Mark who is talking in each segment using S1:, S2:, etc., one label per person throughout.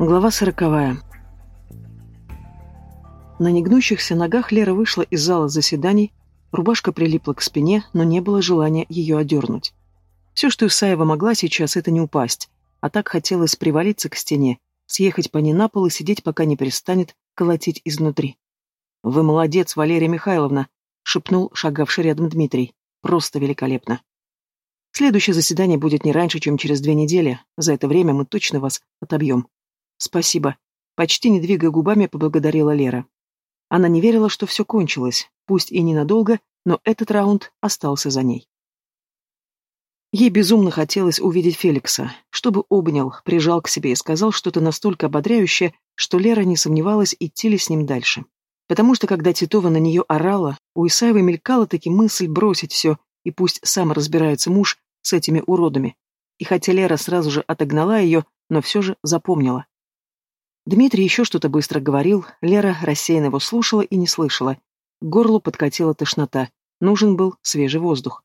S1: Глава сороковая. На негнущихся ногах Лера вышла из зала заседаний, рубашка прилипла к спине, но не было желания ее одернуть. Все, что Исаева могла сейчас, это не упасть, а так хотелось привалиться к стене, съехать по ней на пол и сидеть, пока не перестанет колотить изнутри. «Вы молодец, Валерия Михайловна», — шепнул шагавший рядом Дмитрий. «Просто великолепно». Следующее заседание будет не раньше, чем через две недели. За это время мы точно вас отобьем. «Спасибо», — почти не двигая губами, поблагодарила Лера. Она не верила, что все кончилось, пусть и ненадолго, но этот раунд остался за ней. Ей безумно хотелось увидеть Феликса, чтобы обнял, прижал к себе и сказал что-то настолько ободряющее, что Лера не сомневалась, идти ли с ним дальше. Потому что, когда Титова на нее орала, у Исаевой мелькала таки мысль бросить все, и пусть сам разбирается муж с этими уродами. И хотя Лера сразу же отогнала ее, но все же запомнила. Дмитрий еще что-то быстро говорил, Лера рассеянно его слушала и не слышала. К горлу подкатила тошнота, нужен был свежий воздух.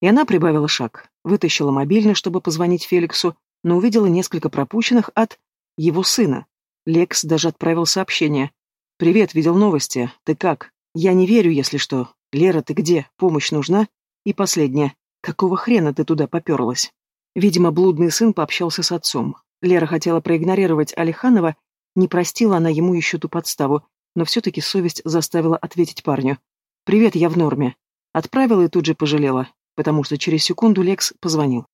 S1: И она прибавила шаг, вытащила мобильный, чтобы позвонить Феликсу, но увидела несколько пропущенных от его сына. Лекс даже отправил сообщение. «Привет, видел новости. Ты как? Я не верю, если что. Лера, ты где? Помощь нужна?» И последнее. «Какого хрена ты туда поперлась?» Видимо, блудный сын пообщался с отцом. Лера хотела проигнорировать Алиханова, не простила она ему еще ту подставу, но все-таки совесть заставила ответить парню. «Привет, я в норме». Отправила и тут же пожалела, потому что через секунду Лекс позвонил.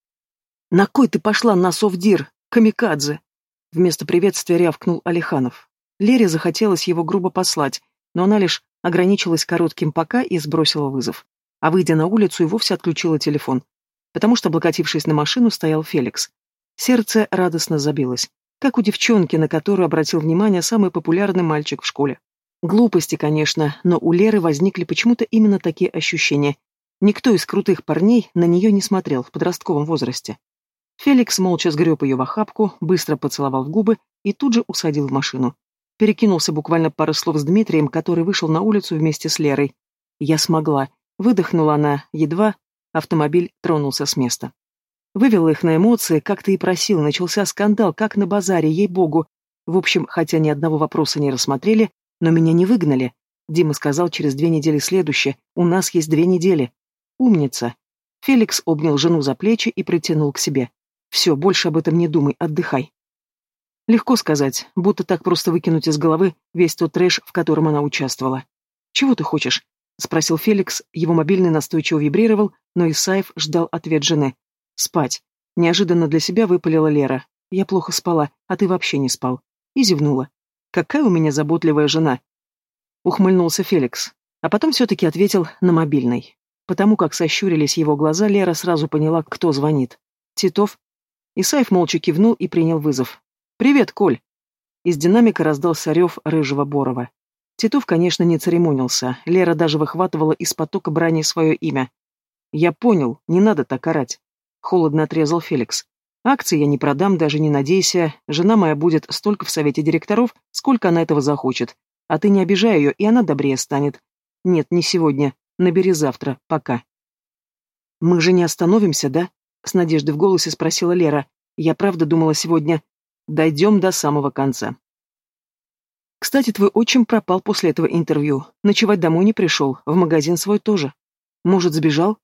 S1: «На кой ты пошла на совдир, камикадзе?» Вместо приветствия рявкнул Алиханов. Лере захотелось его грубо послать, но она лишь ограничилась коротким «пока» и сбросила вызов. А выйдя на улицу, и вовсе отключила телефон, потому что, облокотившись на машину, стоял Феликс. Сердце радостно забилось, как у девчонки, на которую обратил внимание самый популярный мальчик в школе. Глупости, конечно, но у Леры возникли почему-то именно такие ощущения. Никто из крутых парней на нее не смотрел в подростковом возрасте. Феликс молча сгреб ее в охапку, быстро поцеловал в губы и тут же усадил в машину. Перекинулся буквально пару слов с Дмитрием, который вышел на улицу вместе с Лерой. «Я смогла», — выдохнула она, едва автомобиль тронулся с места. Вывела их на эмоции, как ты и просил, начался скандал, как на базаре, ей-богу. В общем, хотя ни одного вопроса не рассмотрели, но меня не выгнали. Дима сказал через две недели следующее. У нас есть две недели. Умница. Феликс обнял жену за плечи и притянул к себе. Все, больше об этом не думай, отдыхай. Легко сказать, будто так просто выкинуть из головы весь тот трэш, в котором она участвовала. «Чего ты хочешь?» — спросил Феликс, его мобильный настойчиво вибрировал, но Исаев ждал ответ жены. Спать. Неожиданно для себя выпалила Лера. Я плохо спала, а ты вообще не спал. И зевнула. Какая у меня заботливая жена. Ухмыльнулся Феликс. А потом все-таки ответил на мобильный. Потому как сощурились его глаза, Лера сразу поняла, кто звонит. Титов. Исаев молча кивнул и принял вызов. «Привет, Коль!» Из динамика раздался рев рыжего Борова. Титов, конечно, не церемонился. Лера даже выхватывала из потока брани свое имя. «Я понял, не надо так орать. — холодно отрезал Феликс. «Акции я не продам, даже не надейся. Жена моя будет столько в совете директоров, сколько она этого захочет. А ты не обижай ее, и она добрее станет. Нет, не сегодня. Набери завтра. Пока». «Мы же не остановимся, да?» — с надеждой в голосе спросила Лера. «Я правда думала сегодня. Дойдем до самого конца». «Кстати, твой отчим пропал после этого интервью. Ночевать домой не пришел, в магазин свой тоже. Может, сбежал?»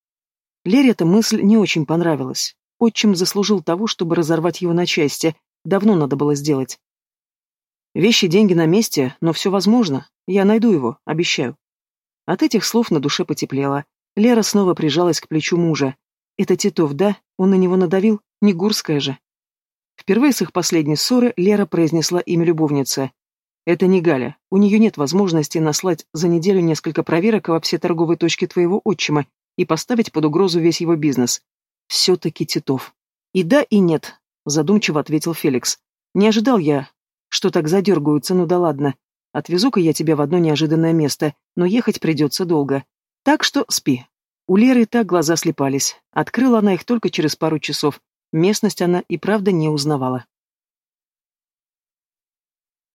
S1: Лере эта мысль не очень понравилась. Отчим заслужил того, чтобы разорвать его на части. Давно надо было сделать. Вещи, деньги на месте, но все возможно. Я найду его, обещаю. От этих слов на душе потеплело. Лера снова прижалась к плечу мужа. Это Титов, да? Он на него надавил? Не Гурская же. Впервые с их последней ссоры Лера произнесла имя любовницы. Это не Галя. У нее нет возможности наслать за неделю несколько проверок во все торговые точки твоего отчима и поставить под угрозу весь его бизнес. Все-таки Титов. И да, и нет, задумчиво ответил Феликс. Не ожидал я, что так задергаются, ну да ладно. Отвезу-ка я тебя в одно неожиданное место, но ехать придется долго. Так что спи. У Леры так глаза слепались. Открыла она их только через пару часов. Местность она и правда не узнавала.